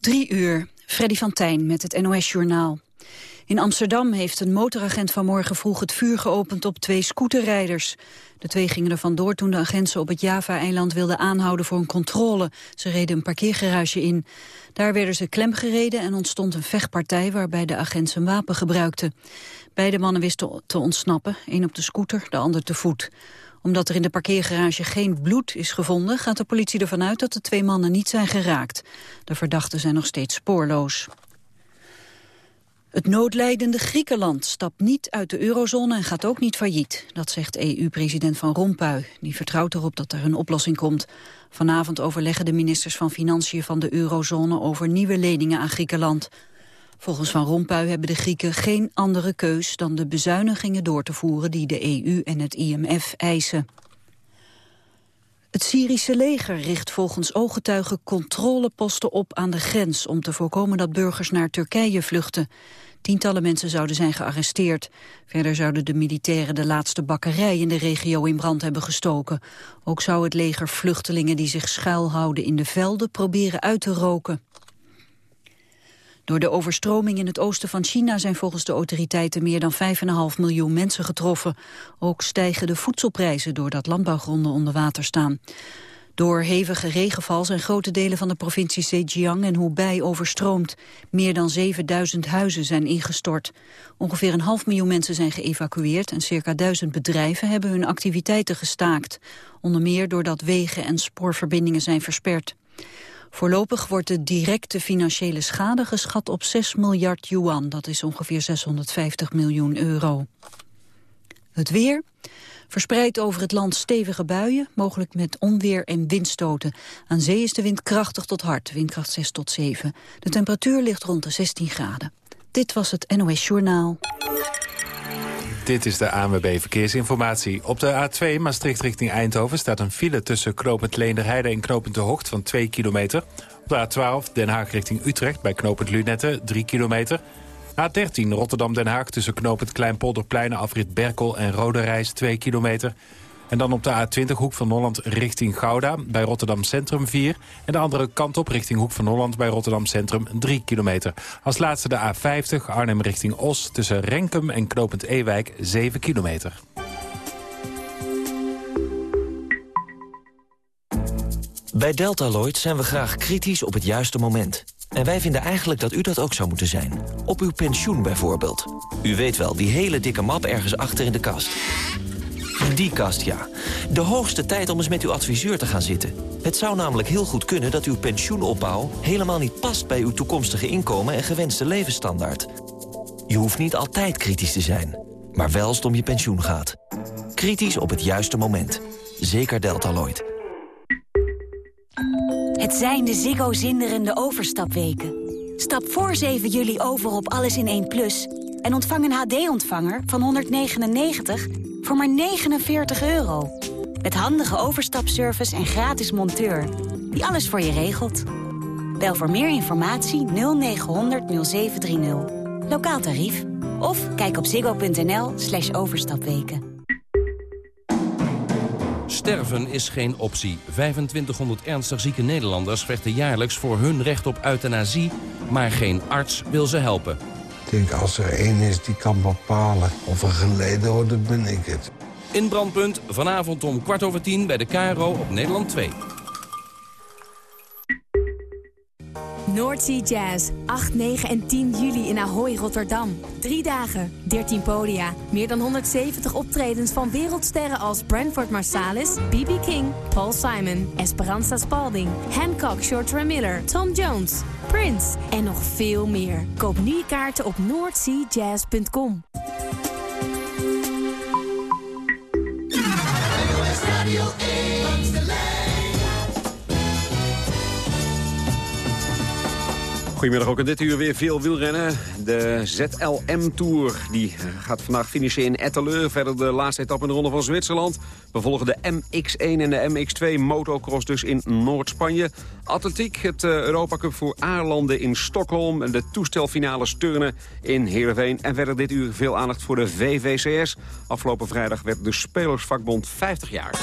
Drie uur, Freddy van Tijn met het NOS-journaal. In Amsterdam heeft een motoragent vanmorgen vroeg het vuur geopend op twee scooterrijders. De twee gingen er vandoor toen de agenten op het Java-eiland wilden aanhouden voor een controle. Ze reden een parkeergarage in. Daar werden ze klemgereden en ontstond een vechtpartij waarbij de agent zijn wapen gebruikte. Beide mannen wisten te ontsnappen, één op de scooter, de ander te voet omdat er in de parkeergarage geen bloed is gevonden... gaat de politie ervan uit dat de twee mannen niet zijn geraakt. De verdachten zijn nog steeds spoorloos. Het noodlijdende Griekenland stapt niet uit de eurozone en gaat ook niet failliet. Dat zegt EU-president Van Rompuy. Die vertrouwt erop dat er een oplossing komt. Vanavond overleggen de ministers van Financiën van de eurozone over nieuwe leningen aan Griekenland. Volgens Van Rompuy hebben de Grieken geen andere keus dan de bezuinigingen door te voeren die de EU en het IMF eisen. Het Syrische leger richt volgens ooggetuigen controleposten op aan de grens om te voorkomen dat burgers naar Turkije vluchten. Tientallen mensen zouden zijn gearresteerd. Verder zouden de militairen de laatste bakkerij in de regio in brand hebben gestoken. Ook zou het leger vluchtelingen die zich schuilhouden in de velden proberen uit te roken. Door de overstroming in het oosten van China zijn volgens de autoriteiten meer dan 5,5 miljoen mensen getroffen. Ook stijgen de voedselprijzen doordat landbouwgronden onder water staan. Door hevige regenval zijn grote delen van de provincie Zhejiang en Hubei overstroomd. Meer dan 7000 huizen zijn ingestort. Ongeveer een half miljoen mensen zijn geëvacueerd en circa duizend bedrijven hebben hun activiteiten gestaakt. Onder meer doordat wegen en spoorverbindingen zijn versperd. Voorlopig wordt de directe financiële schade geschat op 6 miljard yuan. Dat is ongeveer 650 miljoen euro. Het weer. Verspreid over het land stevige buien, mogelijk met onweer en windstoten. Aan zee is de wind krachtig tot hard, windkracht 6 tot 7. De temperatuur ligt rond de 16 graden. Dit was het NOS Journaal. Dit is de ANWB Verkeersinformatie. Op de A2 Maastricht richting Eindhoven staat een file tussen knooppunt Leenderheide en knooppunt De Hocht van 2 kilometer. Op de A12 Den Haag richting Utrecht bij knooppunt Lunette 3 kilometer. A13 Rotterdam-Den Haag tussen knooppunt Kleinpolderplein, afrit Berkel en Rode Reis 2 kilometer. En dan op de A20 Hoek van Holland richting Gouda bij Rotterdam Centrum 4. En de andere kant op richting Hoek van Holland bij Rotterdam Centrum 3 kilometer. Als laatste de A50 Arnhem richting Os tussen Renkum en Knopend Ewijk 7 kilometer. Bij Deltaloid zijn we graag kritisch op het juiste moment. En wij vinden eigenlijk dat u dat ook zou moeten zijn. Op uw pensioen bijvoorbeeld. U weet wel, die hele dikke map ergens achter in de kast. Die kast, ja. De hoogste tijd om eens met uw adviseur te gaan zitten. Het zou namelijk heel goed kunnen dat uw pensioenopbouw... helemaal niet past bij uw toekomstige inkomen en gewenste levensstandaard. Je hoeft niet altijd kritisch te zijn, maar wel als het om je pensioen gaat. Kritisch op het juiste moment. Zeker Deltaloid. Het zijn de Ziggo zinderende overstapweken. Stap voor 7 juli over op Alles in 1 Plus... en ontvang een HD-ontvanger van 199 voor maar 49 euro. Met handige overstapservice en gratis monteur. Die alles voor je regelt. Bel voor meer informatie 0900 0730. Lokaal tarief. Of kijk op ziggo.nl slash overstapweken. Sterven is geen optie. 2500 ernstig zieke Nederlanders vechten jaarlijks voor hun recht op euthanasie... maar geen arts wil ze helpen. Ik denk, als er één is die kan bepalen of er geleden wordt, dan ben ik het. In Brandpunt, vanavond om kwart over tien bij de KRO op Nederland 2. Noordsea Jazz, 8, 9 en 10 juli in Ahoy, Rotterdam. Drie dagen, 13 podia. Meer dan 170 optredens van wereldsterren als Branford Marsalis, B.B. King, Paul Simon, Esperanza Spalding, Hancock, Shorter Miller, Tom Jones, Prince en nog veel meer. Koop nu kaarten op noordseajazz.com. Goedemiddag ook in dit uur weer veel wielrennen. De ZLM Tour die gaat vandaag finishen in Etteleur. Verder de laatste etappe in de Ronde van Zwitserland. We volgen de MX1 en de MX2 motocross dus in Noord-Spanje. Atletiek, het eh, Europa Cup voor Aarlanden in Stockholm. En de toestelfinale turnen in Heerenveen. En verder dit uur veel aandacht voor de VVCS. Afgelopen vrijdag werd de Spelersvakbond 50 jaar.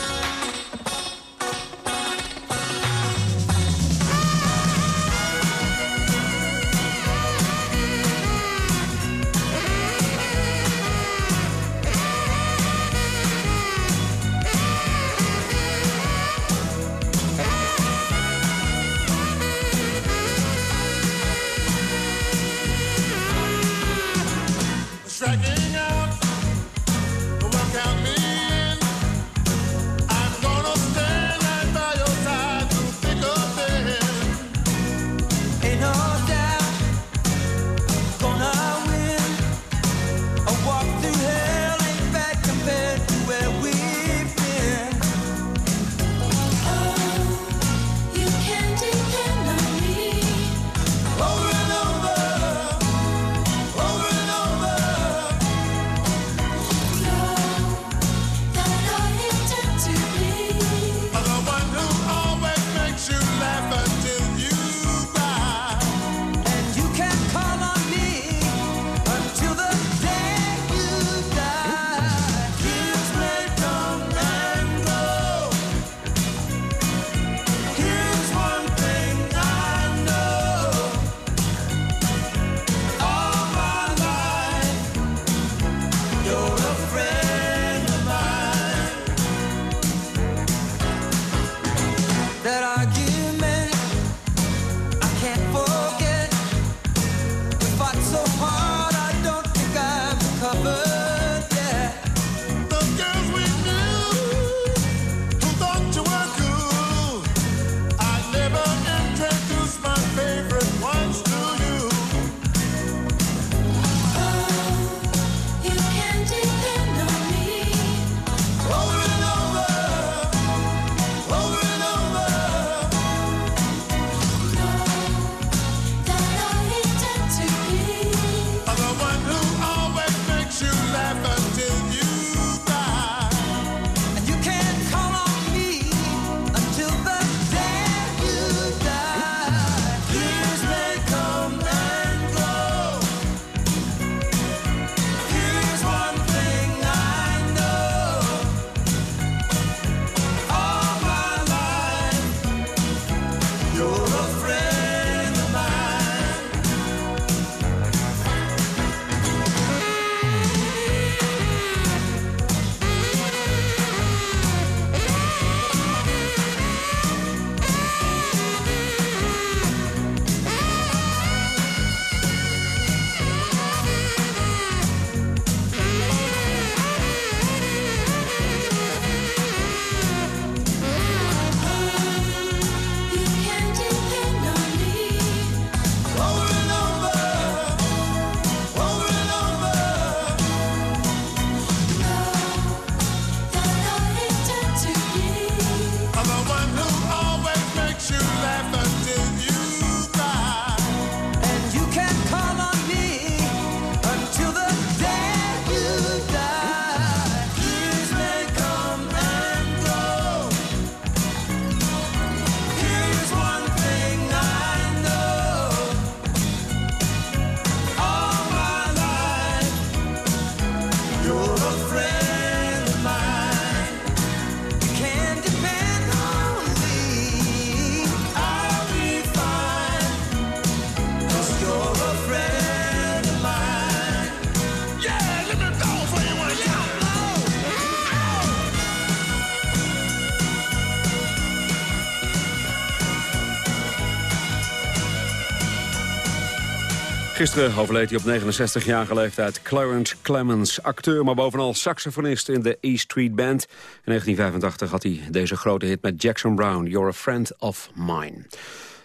Gisteren overleed hij op 69-jarige leeftijd Clarence Clemens, acteur... maar bovenal saxofonist in de E Street Band. In 1985 had hij deze grote hit met Jackson Brown, You're a Friend of Mine.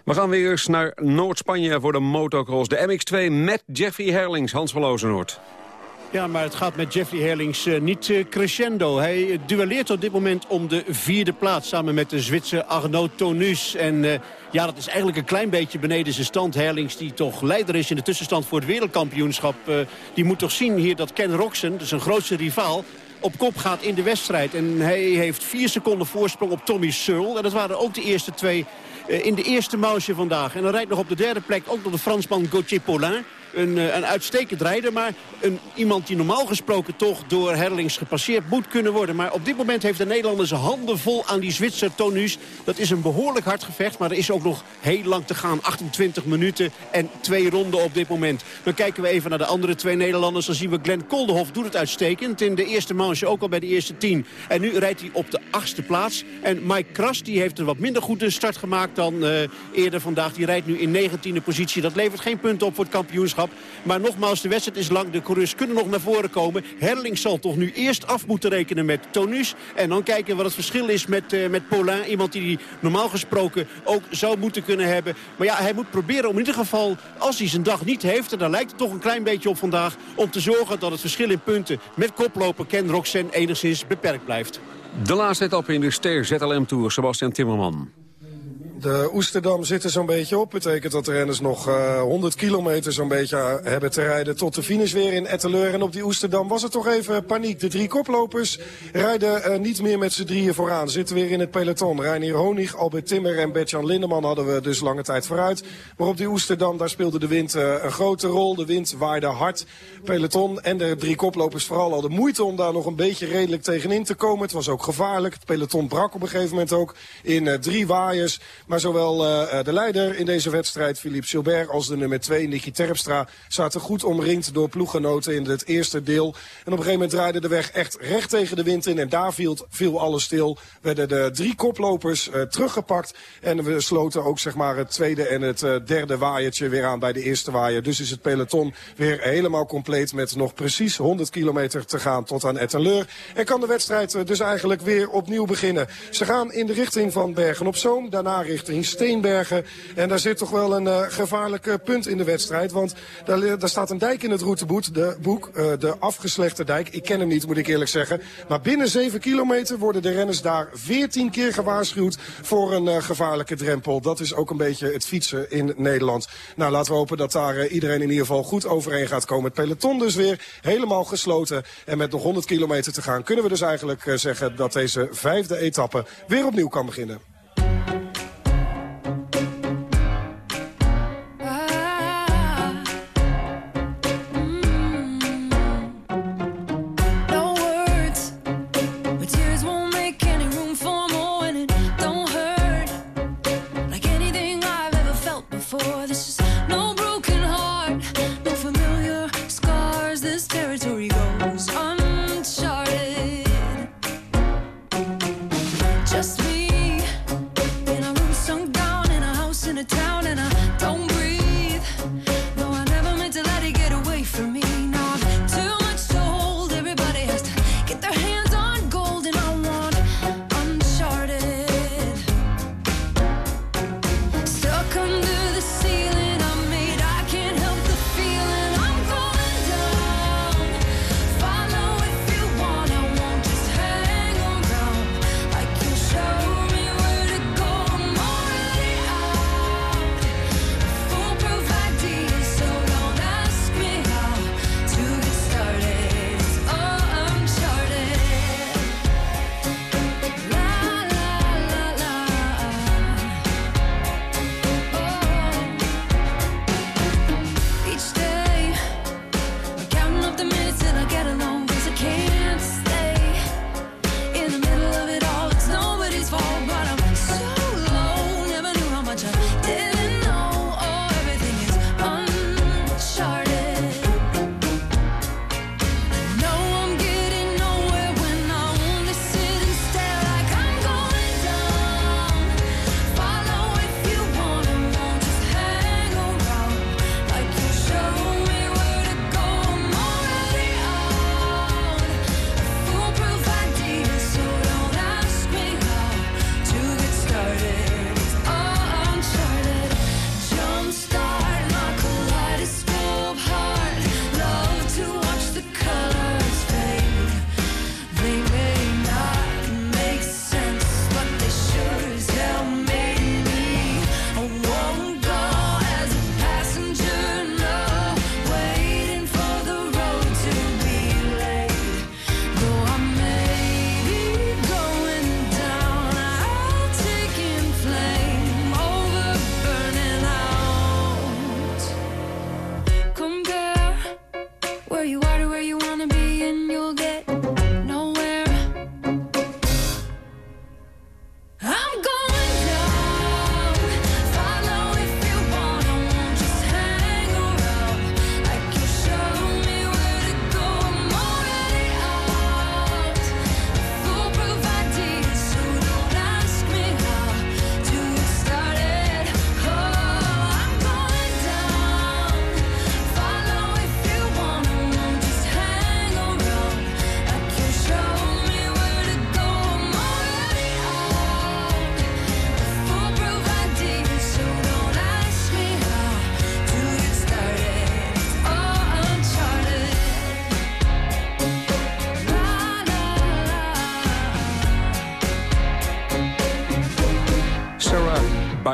We gaan weer eens naar Noord-Spanje voor de motocross. De MX2 met Jeffrey Herlings, Hans van Lozenoord. Ja, maar het gaat met Jeffrey Herlings uh, niet uh, crescendo. Hij duelleert op dit moment om de vierde plaats samen met de Zwitser Arnaud Tonus. En ja, dat is eigenlijk een klein beetje beneden zijn stand. Herlings die toch leider is in de tussenstand voor het wereldkampioenschap. die moet toch zien hier dat Ken Roxen, dus een grootste rivaal op kop gaat in de wedstrijd. En hij heeft vier seconden voorsprong op Tommy Searle. En dat waren ook de eerste twee in de eerste manche vandaag. En dan rijdt nog op de derde plek ook nog de Fransman Gauthier Paulin een, eh, een uitstekend rijder. Maar een, iemand die normaal gesproken toch door Herlings gepasseerd moet kunnen worden. Maar op dit moment heeft de Nederlander zijn handen vol aan die Zwitser Tonus. Dat is een behoorlijk hard gevecht. Maar er is ook nog heel lang te gaan. 28 minuten en twee ronden op dit moment. Dan kijken we even naar de andere twee Nederlanders. Dan zien we Glenn Koldenhoff doet het uitstekend. In de eerste manche ook al bij de eerste tien. En nu rijdt hij op de achtste plaats. En Mike Kras die heeft een wat minder goede start gemaakt dan uh, eerder vandaag. Die rijdt nu in 19e positie. Dat levert geen punten op voor het kampioenschap. Maar nogmaals, de wedstrijd is lang. De coureurs kunnen nog naar voren komen. Herling zal toch nu eerst af moeten rekenen met Tonus. En dan kijken wat het verschil is met, uh, met Paulin. Iemand die normaal gesproken ook zou moeten kunnen hebben. Maar ja, hij moet proberen om in ieder geval, als hij zijn dag niet heeft... en daar lijkt het toch een klein beetje op vandaag... om te zorgen dat het verschil in punten met koploper Ken Roxen enigszins beperkt blijft. De laatste etappe in de Ster ZLM Tour, Sebastian Timmerman. De Oesterdam zit er zo'n beetje op. Betekent dat de renners nog uh, 100 kilometer zo'n beetje hebben te rijden tot de finish weer in Etteleur. En op die Oesterdam was het toch even paniek. De drie koplopers rijden uh, niet meer met z'n drieën vooraan. Zitten weer in het peloton. Reinier Honig, Albert Timmer en Bertjan Lindeman hadden we dus lange tijd vooruit. Maar op die Oesterdam, daar speelde de wind een grote rol. De wind waaide hard. Peloton en de drie koplopers vooral hadden moeite om daar nog een beetje redelijk tegenin te komen. Het was ook gevaarlijk. Het peloton brak op een gegeven moment ook in drie waaiers. Maar zowel uh, de leider in deze wedstrijd, Philippe Gilbert, als de nummer 2, Nicky Terpstra, zaten goed omringd door ploeggenoten in het eerste deel. En op een gegeven moment draaide de weg echt recht tegen de wind in. En daar viel, alles stil. Werden de drie koplopers uh, teruggepakt. En we sloten ook zeg maar, het tweede en het derde waaiertje weer aan bij de eerste waaier. Dus is het peloton weer helemaal compleet met nog precies 100 kilometer te gaan tot aan Etteleur. En kan de wedstrijd dus eigenlijk weer opnieuw beginnen. Ze gaan in de richting van Bergen op Zoom. Daarna richting richting Steenbergen. En daar zit toch wel een uh, gevaarlijk punt in de wedstrijd. Want daar, daar, staat een dijk in het routeboek, de, boek, uh, de afgeslechte dijk. Ik ken hem niet, moet ik eerlijk zeggen. Maar binnen 7 kilometer worden de renners daar 14 keer gewaarschuwd voor een gevaarlijke drempel. Dat is ook een beetje het fietsen in Nederland. Nou, laten we hopen dat daar iedereen in ieder geval goed overeen gaat komen. Het peloton dus weer helemaal gesloten. En met nog 100 kilometer te gaan kunnen we dus eigenlijk zeggen dat deze vijfde etappe weer opnieuw kan beginnen.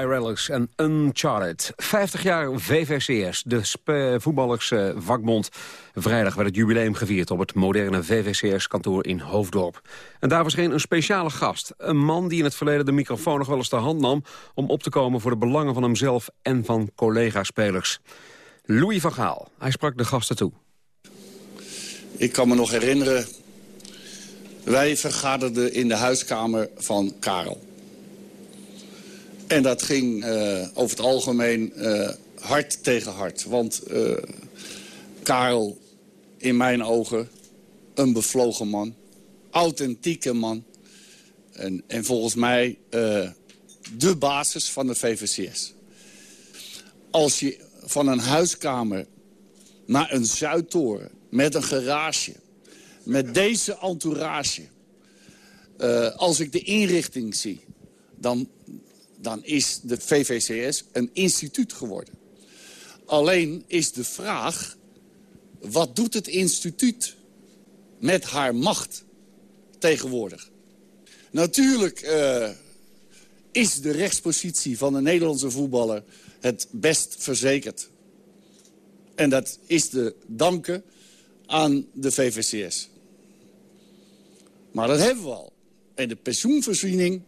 Bareilles en Uncharted. 50 jaar VVCS, de sp- voetballers eh, vakbond. Vrijdag werd het jubileum gevierd op het moderne VVCS-kantoor in Hoofddorp. En daar verscheen een speciale gast. Een man die in het verleden de microfoon nog wel eens ter hand nam... om op te komen voor de belangen van hemzelf en van collega-spelers. Louis van Gaal, hij sprak de gasten toe. Ik kan me nog herinneren, wij vergaderden in de huiskamer van Karel. En dat ging eh, over het algemeen eh, hard tegen hard. Want eh, Karel, in mijn ogen, een bevlogen man. Authentieke man. En, en volgens mij de basis van de VVCS. Als je van een huiskamer naar een Zuidtoren met een garage... met deze entourage... als ik de inrichting zie, dan, dan is de VVCS een instituut geworden. Alleen is de vraag, wat doet het instituut met haar macht tegenwoordig? Natuurlijk eh, is de rechtspositie van de Nederlandse voetballer het best verzekerd. En dat is te danken aan de VVCS. Maar dat hebben we al. En de pensioenvoorziening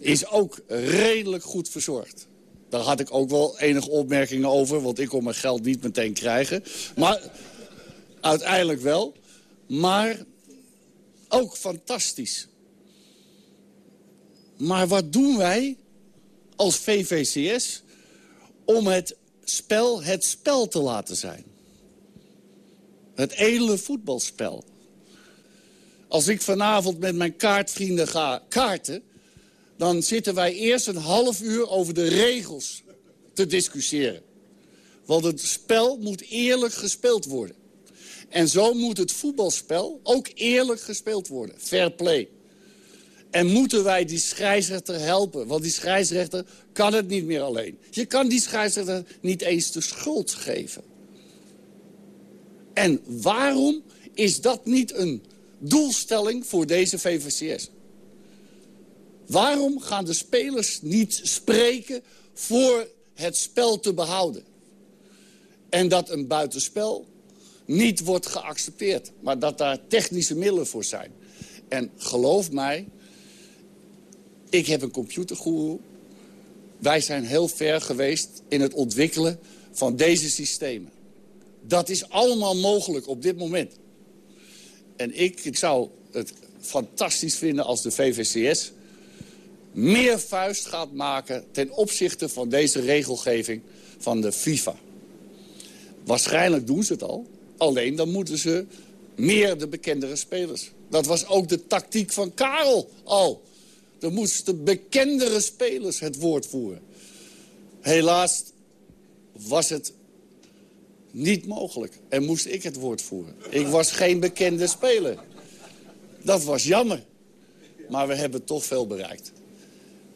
is ook redelijk goed verzorgd. Daar had ik ook wel enige opmerkingen over, want ik kon mijn geld niet meteen krijgen. Maar uiteindelijk wel. Maar ook fantastisch. Maar wat doen wij als VVCS om het spel het spel te laten zijn. Het edele voetbalspel. Als ik vanavond met mijn kaartvrienden ga kaarten... dan zitten wij eerst een half uur over de regels te discussiëren. Want het spel moet eerlijk gespeeld worden. En zo moet het voetbalspel ook eerlijk gespeeld worden. Fair play. En moeten wij die scheidsrechter helpen? Want die scheidsrechter kan het niet meer alleen. Je kan die scheidsrechter niet eens de schuld geven. En waarom is dat niet een doelstelling voor deze VVCS? Waarom gaan de spelers niet spreken voor het spel te behouden? En dat een buitenspel niet wordt geaccepteerd. Maar dat daar technische middelen voor zijn. En geloof mij, ik heb een computergoeroe. Wij zijn heel ver geweest in het ontwikkelen van deze systemen. Dat is allemaal mogelijk op dit moment. En ik, ik zou het fantastisch vinden als de VVCS meer vuist gaat maken ten opzichte van deze regelgeving van de FIFA. Waarschijnlijk doen ze het al. Alleen dan moeten ze meer de bekendere spelers. Dat was ook de tactiek van Karel al. Dan moesten bekendere spelers het woord voeren. Helaas was het niet mogelijk. En moest ik het woord voeren. Ik was geen bekende speler. Dat was jammer. Maar we hebben toch veel bereikt.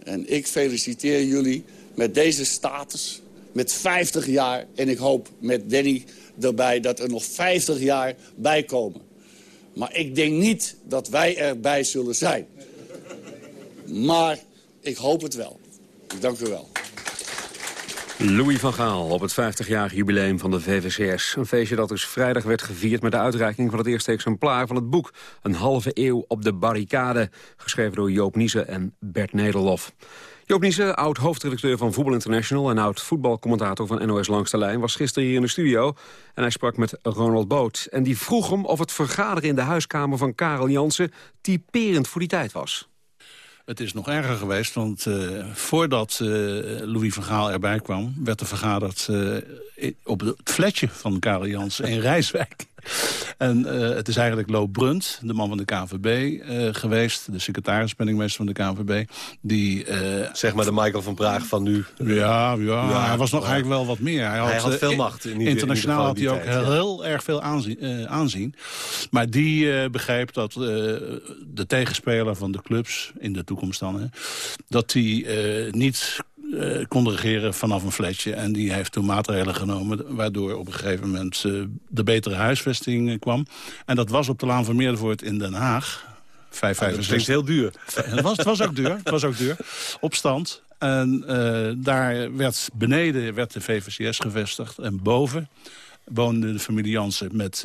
En ik feliciteer jullie met deze status. Met 50 jaar. En ik hoop met Danny erbij dat er nog 50 jaar bij komen. Maar ik denk niet dat wij erbij zullen zijn. Maar ik hoop het wel. Dank u wel. Louis van Gaal op het 50-jarig jubileum van de VVCS. Een feestje dat dus vrijdag werd gevierd met de uitreiking van het eerste exemplaar van het boek. Een halve eeuw op de barricade. Geschreven door Joop Niezen en Bert Nederlof. Joop Niezen, oud-hoofdredacteur van Voetbal International... en oud-voetbalcommentator van NOS Langs de Lijn... was gisteren hier in de studio en hij sprak met Ronald Boot. En die vroeg hem of het vergaderen in de huiskamer van Karel Jansen... typerend voor die tijd was. Het is nog erger geweest, want uh, voordat uh, Louis van Gaal erbij kwam... werd er vergaderd uh, op het flatje van Karel Jansen in Rijswijk. En het is eigenlijk Lo Brunt, de man van de KNVB, geweest. De secretaris-penningmeester van de KNVB. Die, zeg maar de Michael van Praag van nu. Ja, ja, ja hij was nog eigenlijk wel wat meer. Hij had, hij had veel macht. In internationaal had hij ook tijd, heel, ja. erg veel aanzien, aanzien. Maar die begreep dat de tegenspeler van de clubs in de toekomst dan... Hè, dat die niet uh, kon regeren vanaf een flatje. En die heeft toen maatregelen genomen... waardoor op een gegeven moment uh, de betere huisvesting uh, kwam. En dat was op de Laan van Meerdervoort in Den Haag. 565. dat heel duur. Het was, het was ook duur. Het was ook duur. Op stand. En daar werd beneden werd de VVCS gevestigd. En boven woonde de familie Jansen met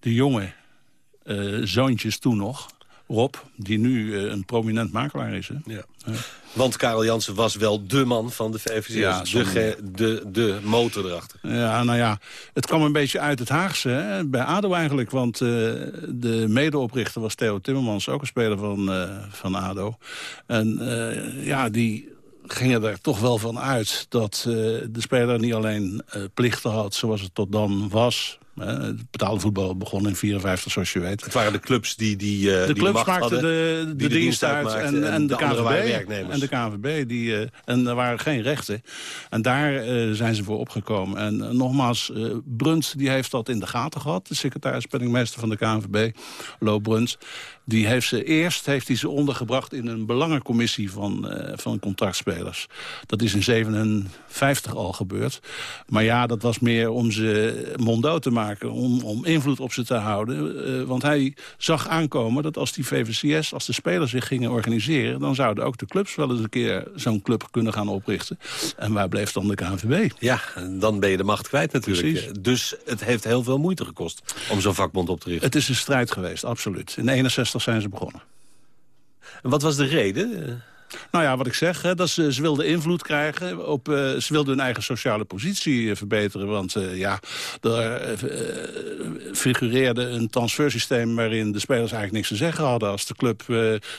de jonge zoontjes toen nog... Rob, die nu uh, een prominent makelaar is. Hè? Ja. ja. Want Karel Jansen was wel de man van de VVCS. Ja, de, de, de motor erachter. Ja, nou ja, het kwam een beetje uit het Haagse. Hè? Bij ADO eigenlijk. Want uh, de medeoprichter was Theo Timmermans. Ook een speler van, uh, van ADO. En ja, die gingen er toch wel van uit dat de speler niet alleen plichten had... zoals het tot dan was het betaalde voetbal begon in 54, zoals je weet. Het waren de clubs die die uh, De die clubs macht maakten hadden, de, de, die de dienst uit en, en, en, de, de KNVB. En de KNVB. Die, uh, en er waren geen rechten. En daar uh, zijn ze voor opgekomen. En nogmaals, Bruns die heeft dat in de gaten gehad. De secretaris-penningmeester van de KNVB, Lo Bruns. Die heeft ze eerst heeft hij ze ondergebracht in een belangencommissie van, uh, van contractspelers. Dat is in 57 al gebeurd. Maar ja, dat was meer om ze monddood te maken. Om, om invloed op ze te houden. Uh, want hij zag aankomen dat als die VVCS, als de spelers zich gingen organiseren... dan zouden ook de clubs wel eens een keer zo'n club kunnen gaan oprichten. En waar bleef dan de KNVB? Ja, dan ben je de macht kwijt natuurlijk. Precies. Dus het heeft heel veel moeite gekost om zo'n vakbond op te richten. Het is een strijd geweest, absoluut. In 61 zijn ze begonnen. En wat was de reden? Nou ja, wat ik zeg, hè, dat ze, ze wilden invloed krijgen. Op, eh, ze wilden hun eigen sociale positie eh, verbeteren. Want eh, ja, er figureerde een transfersysteem... waarin de spelers eigenlijk niks te zeggen hadden. Als de club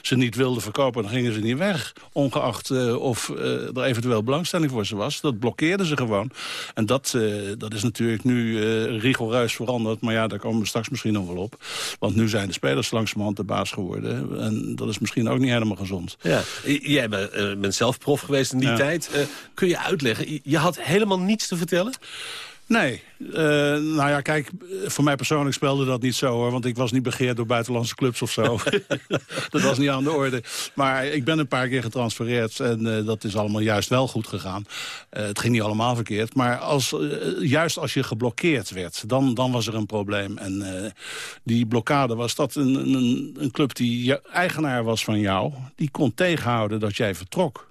ze niet wilde verkopen, dan gingen ze niet weg. Ongeacht of er eventueel belangstelling voor ze was. Dat blokkeerden ze gewoon. En dat, dat is natuurlijk nu rigoureus veranderd. Maar ja, daar komen we straks misschien nog wel op. Want nu zijn de spelers langzamerhand de baas geworden. En dat is misschien ook niet helemaal gezond. Ja. Jij bent, eh, bent zelf prof geweest in die tijd. Eh, kun je uitleggen, je had helemaal niets te vertellen? Nee. Eh, nou ja, kijk, voor mij persoonlijk speelde dat niet zo hoor. Want ik was niet begeerd door buitenlandse clubs of zo. dat was niet aan de orde. Maar ik ben een paar keer getransfereerd. En eh, dat is allemaal juist wel goed gegaan. Eh, het ging niet allemaal verkeerd. Maar als, juist als je geblokkeerd werd, dan, dan was er een probleem. En die blokkade was dat een, een, een club die eigenaar was van jou... die kon tegenhouden dat jij vertrok.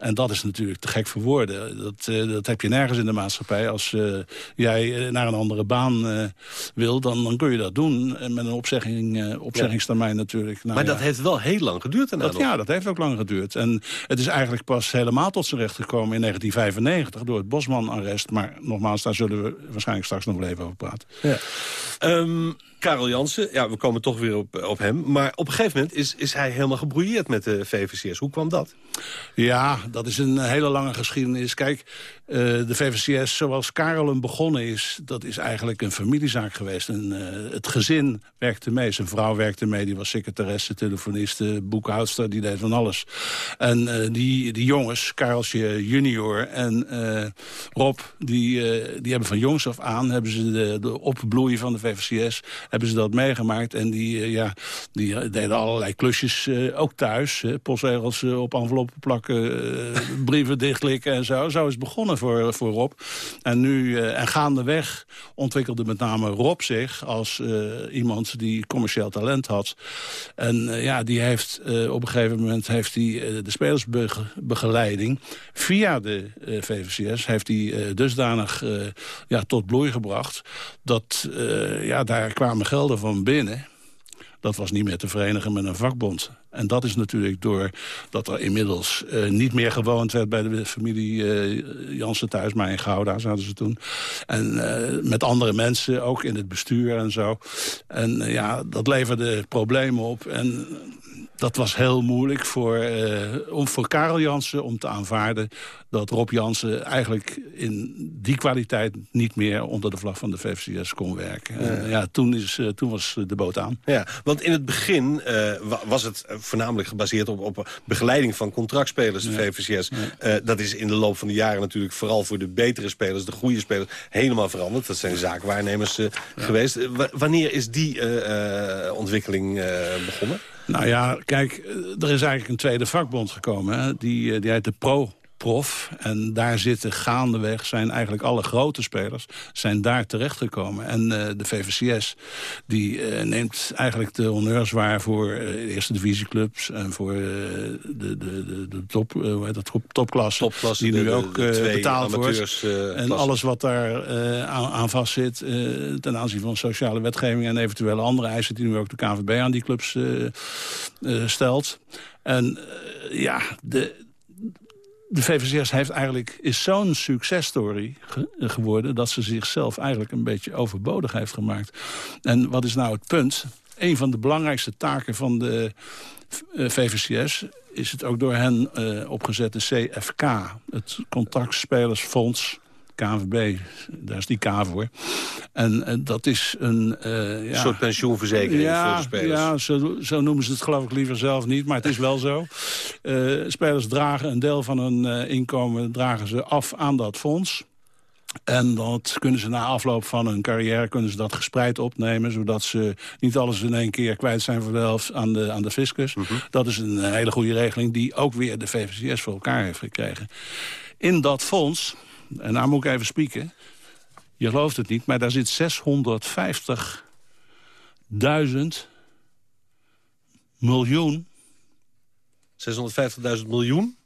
En dat is natuurlijk te gek voor woorden. Dat, eh, dat heb je nergens in de maatschappij. Als eh, jij eh, naar een andere baan wil, dan, dan kun je dat doen. En met een opzegging, opzeggingstermijn natuurlijk. Nou maar ja. dat heeft wel heel lang geduurd daarna Dat, ja, dat heeft ook lang geduurd. En het is eigenlijk pas helemaal tot zijn recht gekomen in 1995... door het Bosman-arrest. Maar nogmaals, daar zullen we waarschijnlijk straks nog wel even over praten. Ja. Ehm, Karel Jansen, ja, we komen toch weer op, op hem. Maar op een gegeven moment is, is hij helemaal gebrouilleerd met de VVCS. Hoe kwam dat? Ja, dat is een hele lange geschiedenis. Kijk, eh, de VVCS zoals Karel hem begonnen is... dat is eigenlijk een familiezaak geweest. En, eh, het gezin werkte mee. Zijn vrouw werkte mee. Die was secretaresse, telefoniste, boekhoudster. Die deed van alles. En eh, die, die jongens, Karelsje junior en Rob... Die, die hebben van jongs af aan... hebben ze de, de opbloei van de VVCS... hebben ze dat meegemaakt. En die, ja, die deden allerlei klusjes, ook thuis. postzegels eh, op enveloppen plakken, brieven dichtlikken en zo. Zo is het begonnen voor, voor Rob. En nu, eh, en gaandeweg ontwikkelde met name Rob zich als eh, iemand die commercieel talent had. En eh, ja, die heeft op een gegeven moment heeft eh, de spelersbegeleiding via de VVCS heeft hij dusdanig ja, tot bloei gebracht dat ja, daar kwamen gelden van binnen. Dat was niet meer te verenigen met een vakbond. En dat is natuurlijk door dat er inmiddels eh, niet meer gewoond werd... bij de familie eh, Jansen thuis, maar in Gouda zaten ze toen. En eh, met andere mensen, ook in het bestuur en zo. En ja, dat leverde problemen op. En dat was heel moeilijk voor, eh, om, voor Karel Jansen om te aanvaarden... dat Rob Jansen eigenlijk in die kwaliteit niet meer... onder de vlag van de VVCS kon werken. En, ja, toen, is, eh, toen was de boot aan. Ja, want in het begin eh, wa- was het voornamelijk gebaseerd op, op begeleiding van contractspelers, de VVCS. Dat is in de loop van de jaren natuurlijk vooral voor de betere spelers, de goede spelers, helemaal veranderd. Dat zijn zaakwaarnemers geweest. Wa- wanneer is die ontwikkeling begonnen? Nou ja, kijk, eh, er is eigenlijk een tweede vakbond gekomen. Hè? Die, eh, die heet de Pro. Prof. En daar zitten gaandeweg, zijn eigenlijk alle grote spelers... zijn daar terechtgekomen. En eh, de VVCS die, eh, neemt eigenlijk de honneurs waar... voor de eerste divisieclubs en voor de, de, de, de top, hoe heet dat, top, topklasse... Topklasse, die nu ook betaald wordt. en alles wat daar aan, aan vastzit... eh, ten aanzien van sociale wetgeving en eventuele andere eisen... die nu ook de KNVB aan die clubs stelt. En ja, de, de VVCS heeft eigenlijk, is zo'n successtory ge- geworden... dat ze zichzelf eigenlijk een beetje overbodig heeft gemaakt. En wat is nou het punt? Een van de belangrijkste taken van de eh, VVCS... is het ook door hen eh, opgezette CFK, het Contractspelersfonds... KNVB, daar is die K voor. En eh, dat is een... eh, ja, Een soort pensioenverzekering ja, voor de spelers. Ja, zo, zo noemen ze het geloof ik liever zelf niet, maar het is wel zo. Eh, spelers dragen een deel van hun inkomen dragen ze af aan dat fonds. En dat kunnen ze na afloop van hun carrière kunnen ze dat gespreid opnemen... zodat ze niet alles in één keer kwijt zijn voor de helft aan de, aan de fiscus. Dat is een hele goede regeling die ook weer de VVCS voor elkaar heeft gekregen. In dat fonds, en nou moet ik even spieken... je gelooft het niet, maar daar zit 650.000 miljoen 650.000 miljoen?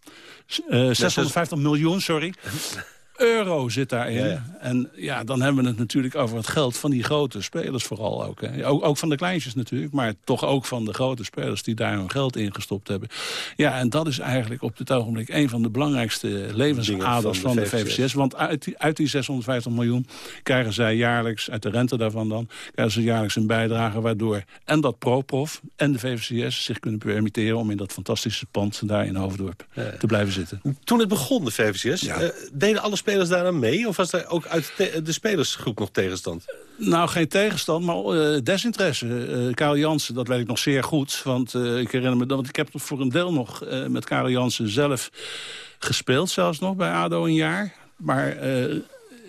eh, 650 miljoen, sorry. euro zit daarin. Ja, ja. En ja, dan hebben we het natuurlijk over het geld van die grote spelers vooral ook. Hè. Ook, ook van de kleintjes natuurlijk, maar toch ook van de grote spelers... die daar hun geld in gestopt hebben. Ja, en dat is eigenlijk op dit ogenblik... een van de belangrijkste levensaders van van de de VVCS. Want uit die, uit die 650 miljoen krijgen zij jaarlijks... uit de rente daarvan dan, krijgen ze jaarlijks een bijdrage... waardoor en dat ProProf en de VVCS zich kunnen permitteren... om in dat fantastische pand daar in Hoofddorp te blijven zitten. Toen het begon, de VVCS, eh, deden alle spelers daar aan mee? Of was er ook uit de, spelersgroep nog tegenstand? Nou, geen tegenstand, maar eh, desinteresse. Eh Karel Jansen, dat weet ik nog zeer goed. Want eh, ik herinner me dat, want ik heb voor een deel nog eh, met Karel Jansen zelf gespeeld, zelfs nog bij ADO een jaar. Maar eh,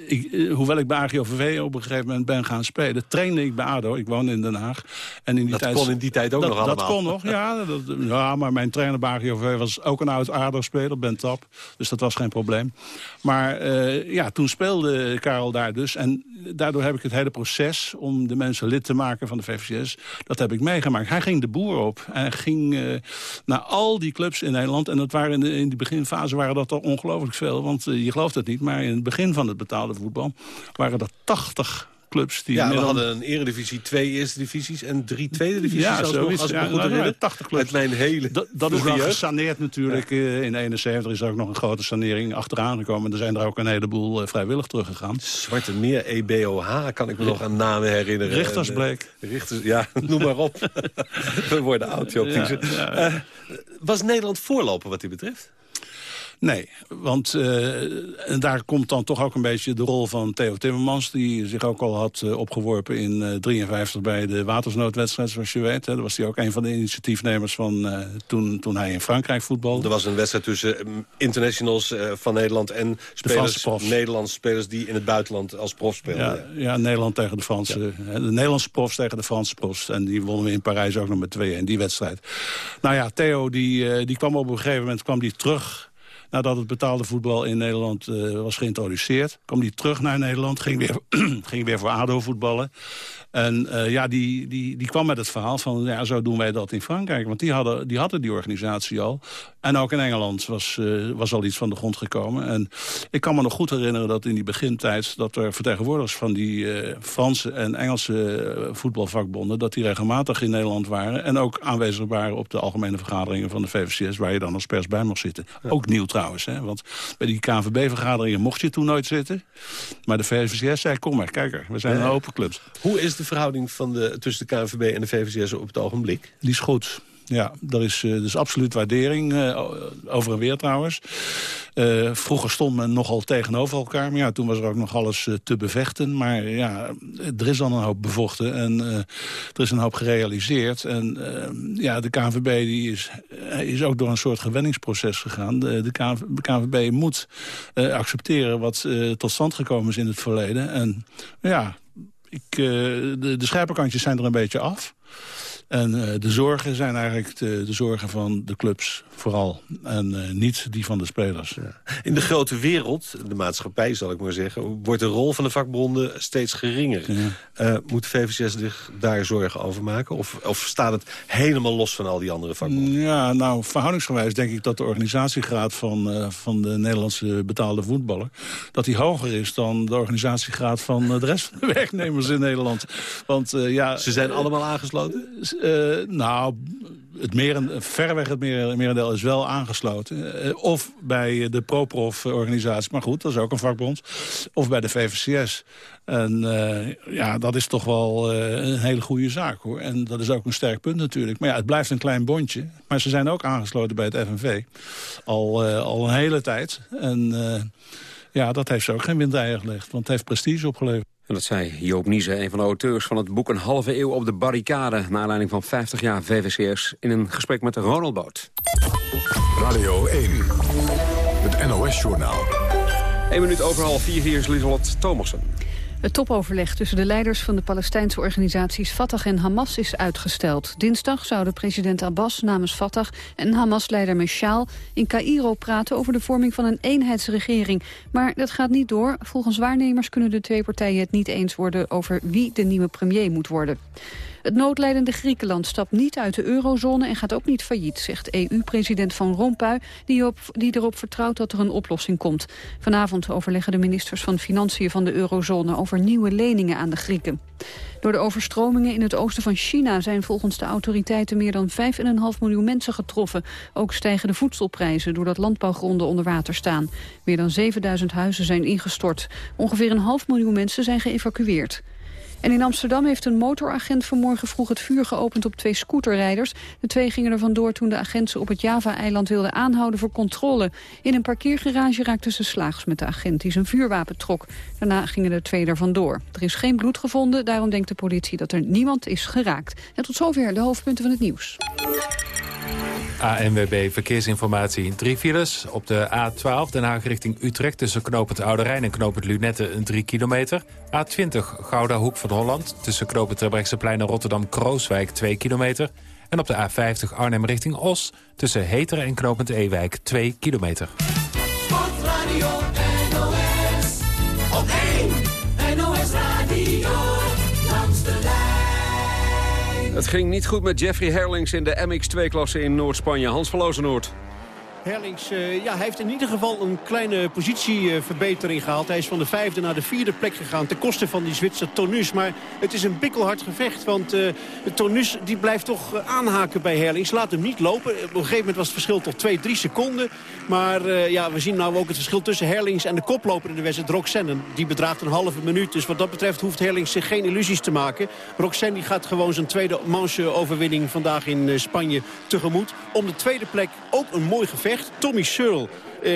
ik, eh, hoewel ik bij AGOVV op een gegeven moment ben gaan spelen... trainde ik bij ADO, ik woon in Den Haag. En in die Dat tijd, kon in die tijd ook dat, nog Dat allemaal. kon nog, ja. Dat, ja, maar mijn trainer bij AGOVV was ook een oud ADO-speler, Ben Tap. Dus dat was geen probleem. Maar eh, ja, toen speelde Karel daar dus. En daardoor heb ik het hele proces om de mensen lid te maken van de VVCS... dat heb ik meegemaakt. Hij ging de boer op. Hij ging eh, naar al die clubs in Nederland. En dat waren in, de, in die beginfase waren dat er ongelooflijk veel. Want je gelooft het niet, maar in het begin van het betaalde voetbal... waren er 80 clubs die Ja, we hadden een eredivisie, twee eerste divisies en drie tweede divisies. Ja, zelfs zoiets. als ik Ja, me goed nou, herinner. 80 clubs. Mijn hele Dat, dat is wel gesaneerd natuurlijk. Eh, in 71 is er ook nog een grote sanering achteraan gekomen. Er zijn er ook een heleboel eh, vrijwillig teruggegaan. Zwarte Meer, EBOH, kan ik me nog aan namen herinneren. Richtersbleek. Eh, Richters, ja, noem maar op. We worden oud, Joop. Ja, was Nederland voorloper wat die betreft? Nee, want eh, en daar komt dan toch ook een beetje de rol van Theo Timmermans... die zich ook al had eh, opgeworpen in eh 53 bij de watersnoodwedstrijd, zoals je weet. Hè. Daar was hij ook een van de initiatiefnemers van eh, toen, toen hij in Frankrijk voetbalde. Er was een wedstrijd tussen internationals eh, van Nederland en spelers. Nederlandse spelers die in het buitenland als prof spelen. Ja, Ja. ja, Nederland tegen de Franse. De Nederlandse profs tegen de Franse profs. En die wonnen we in Parijs ook nog met 2 in die wedstrijd. Nou ja, Theo die, eh, die kwam op een gegeven moment kwam die terug... nadat het betaalde voetbal in Nederland eh, was geïntroduceerd. kwam die terug naar Nederland, ging weer, ging weer voor ADO voetballen. En eh, ja, die, die, die kwam met het verhaal van... ja, zo doen wij dat in Frankrijk. Want die hadden die, hadden die organisatie al. En ook in Engeland was, eh, was al iets van de grond gekomen. En ik kan me nog goed herinneren dat in die begintijd... dat er vertegenwoordigers van die Franse en Engelse voetbalvakbonden... dat die regelmatig in Nederland waren... en ook aanwezig waren op de algemene vergaderingen van de VVCS... waar je dan als pers bij mocht zitten. Ook nieuw trouwens, hè? want bij die KNVB-vergaderingen mocht je toen nooit zitten. Maar de VVCS zei, kom maar, kijk er, we zijn een open club. Hoe is de verhouding van de, tussen de KNVB en de VVCS op het ogenblik? Die is goed. Ja, er is, is absoluut waardering. eh, over en weer trouwens. Eh, vroeger stond men nogal tegenover elkaar. Maar ja, toen was er ook nog alles te bevechten. Maar ja, er is dan een hoop bevochten. En er is een hoop gerealiseerd. En ja, de KNVB die is, is ook door een soort gewenningsproces gegaan. De, de, moet accepteren wat tot stand gekomen is in het verleden. En ja, ik, de, de scherpe kantjes zijn er een beetje af. En eh, de zorgen zijn eigenlijk de, de zorgen van de clubs vooral. En eh, niet die van de spelers. In de grote wereld, de maatschappij zal ik maar zeggen... wordt de rol van de vakbonden steeds geringer. Eh, moet de VVCS zich daar zorgen over maken? Of, of staat het helemaal los van al die andere vakbonden? Ja, nou, verhoudingsgewijs denk ik dat de organisatiegraad van, eh, van de Nederlandse betaalde voetballer... dat die hoger is dan de organisatiegraad van de rest van de werknemers in Nederland. Want ja... Ze zijn allemaal aangesloten? Nou, het meren, verreweg het merendeel is wel aangesloten. Eh, of bij de ProProf-organisatie, maar goed, dat is ook een vakbond. Of bij de VVCS. En eh, ja, dat is toch wel eh, een hele goede zaak, hoor. En dat is ook een sterk punt natuurlijk. Maar ja, het blijft een klein bondje. Maar ze zijn ook aangesloten bij het FNV. Al, al een hele tijd. En ja, dat heeft ze ook geen windeieren gelegd. Want het heeft prestige opgeleverd. En dat zei Joop Niezen, een van de auteurs van het boek Een halve eeuw op de barricade... naar aanleiding van 50 jaar VVCS in een gesprek met Ronald Boot. Radio 1, het NOS-journaal. 1 minuut over half vier, hier is Lieselot Thomassen. Het topoverleg tussen de leiders van de Palestijnse organisaties Fatah en Hamas is uitgesteld. Dinsdag zouden president Abbas namens Fatah en Hamas-leider Meshaal in Cairo praten over de vorming van een eenheidsregering. Maar dat gaat niet door. Volgens waarnemers kunnen de twee partijen het niet eens worden over wie de nieuwe premier moet worden. Het noodlijdende Griekenland stapt niet uit de eurozone en gaat ook niet failliet, zegt EU-president Van Rompuy, die, die erop vertrouwt dat er een oplossing komt. Vanavond overleggen de ministers van Financiën van de eurozone over nieuwe leningen aan de Grieken. Door de overstromingen in het oosten van China zijn volgens de autoriteiten meer dan 5,5 miljoen mensen getroffen. Ook stijgen de voedselprijzen doordat landbouwgronden onder water staan. Meer dan 7000 huizen zijn ingestort. Ongeveer een half miljoen mensen zijn geëvacueerd. En in Amsterdam heeft een motoragent vanmorgen vroeg het vuur geopend op twee scooterrijders. De twee gingen er vandoor toen de agent ze op het Java-eiland wilde aanhouden voor controle. In een parkeergarage raakten ze slaags met de agent die zijn vuurwapen trok. Daarna gingen de twee er vandoor. Er is geen bloed gevonden, daarom denkt de politie dat er niemand is geraakt. En tot zover de hoofdpunten van het nieuws. ANWB Verkeersinformatie. Drie files op de A12 Den Haag richting Utrecht... tussen knooppunt Oude en knooppunt Lunette een 3 kilometer. A20 Gouda Hoek van Holland tussen knooppunt Terbrechtseplein en Rotterdam-Krooswijk 2 kilometer. En op de A50 Arnhem richting Os tussen Heteren en knooppunt Ewijk 2 kilometer. Het ging niet goed met Jeffrey Herlings in de MX2-klasse in Noord-Spanje. Hans van Lozenoord. Herlings, eh, ja, heeft in ieder geval een kleine positieverbetering gehaald. Hij is van de vijfde naar de vierde plek gegaan ten koste van die Zwitser Tonus. Maar het is een bikkelhard gevecht, want uh, Tonus die blijft toch aanhaken bij Herlings. Laat hem niet lopen. Op een gegeven moment was het verschil tot 2, 3 seconden. Maar ja, we zien nou ook het verschil tussen Herlings en de koploper in de wedstrijd, Roxen. Die bedraagt een halve minuut. Dus wat dat betreft hoeft Herlings zich geen illusies te maken. Roxen die gaat gewoon zijn tweede manche-overwinning vandaag in Spanje tegemoet. Om de tweede plek ook een mooi gevecht. Tommy Searle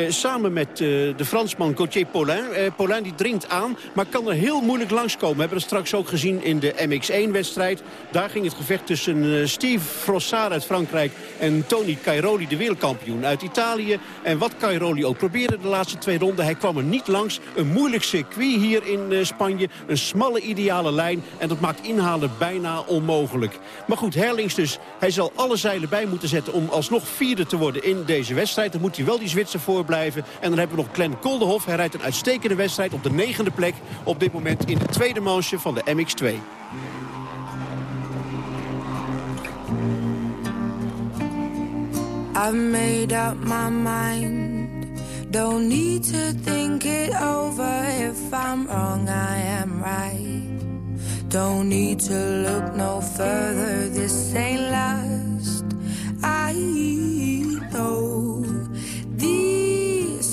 samen met uh, de Fransman Gauthier Paulin. Uh, Paulin die dringt aan, maar kan er heel moeilijk langskomen. We hebben het straks ook gezien in de MX1-wedstrijd. Daar ging het gevecht tussen Steve Frossard uit Frankrijk... en Tony Cairoli, de wereldkampioen uit Italië. En wat Cairoli ook probeerde de laatste twee ronden... hij kwam er niet langs. Een moeilijk circuit hier in Spanje. Een smalle ideale lijn. En dat maakt inhalen bijna onmogelijk. Maar goed, Herlings dus. Hij zal alle zeilen bij moeten zetten om alsnog vierde te worden in deze wedstrijd. Dan moet hij wel die Zwitser voor blijven. En dan hebben we nog Glenn Koldenhoff. Hij rijdt een uitstekende wedstrijd op de negende plek. Op dit moment in de tweede manche van de MX2. I've made up my mind. Don't need to think it over. If I'm wrong, I am right. Don't need to look no further. This ain't last. I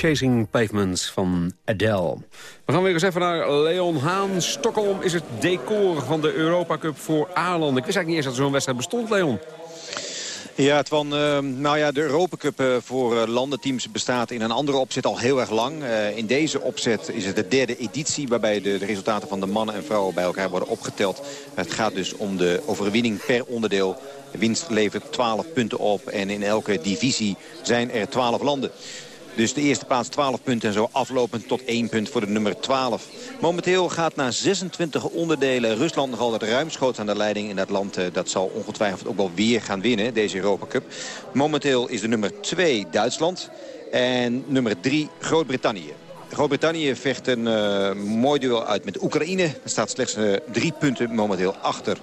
Chasing Pavements van Adele. We gaan weer eens even naar Leon Haan. Stockholm is het decor van de Europa Cup voor A-landen. Ik wist eigenlijk niet eens dat zo'n wedstrijd bestond, Leon. Ja, Twan, uh, nou ja, de Europa Cup uh, voor uh, landenteams bestaat in een andere opzet al heel erg lang. Uh, in deze opzet is het de derde editie waarbij de, de, resultaten van de mannen en vrouwen bij elkaar worden opgeteld. Het gaat dus om de overwinning per onderdeel. De winst levert 12 punten op en in elke divisie zijn er 12 landen. Dus de eerste plaats 12 punten en zo aflopend tot 1 punt voor de nummer 12. Momenteel gaat na 26 onderdelen Rusland nog altijd ruimschoots aan de leiding in dat land. Dat zal ongetwijfeld ook wel weer gaan winnen, deze Europa Cup. Momenteel is de nummer 2 Duitsland en nummer 3 Groot-Brittannië. Groot-Brittannië vecht een uh, mooi duel uit met Oekraïne. Er staat slechts uh, drie punten momenteel achter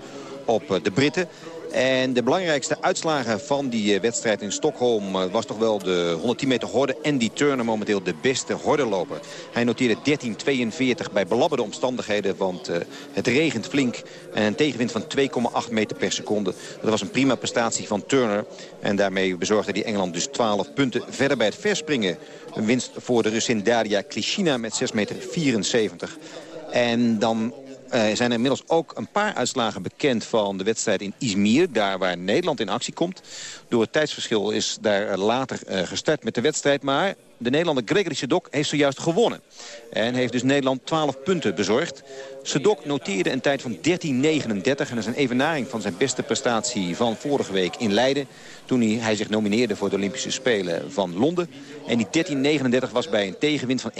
op de Britten. En de belangrijkste uitslagen van die wedstrijd in Stockholm was toch wel de 110 meter horde. Andy Turner momenteel de beste hordenloper. Hij noteerde 13.42 bij belabberde omstandigheden, want uh, het regent flink. En een tegenwind van 2,8 meter per seconde. Dat was een prima prestatie van Turner. En daarmee bezorgde hij Engeland dus 12 punten. Verder bij het verspringen een winst voor de Russin Daria Klishina met 6 meter 74. En dan zijn er inmiddels ook een paar uitslagen bekend van de wedstrijd in Izmir. Daar waar Nederland in actie komt. Door het tijdsverschil is daar later uh, gestart met de wedstrijd. Maar de Nederlander Gregory Sedok heeft zojuist gewonnen. En heeft dus Nederland 12 punten bezorgd. Sedok noteerde een tijd van 13.39. En dat is een evenaring van zijn beste prestatie van vorige week in Leiden. Toen hij, hij zich nomineerde voor de Olympische Spelen van Londen. En die 13.39 was bij een tegenwind van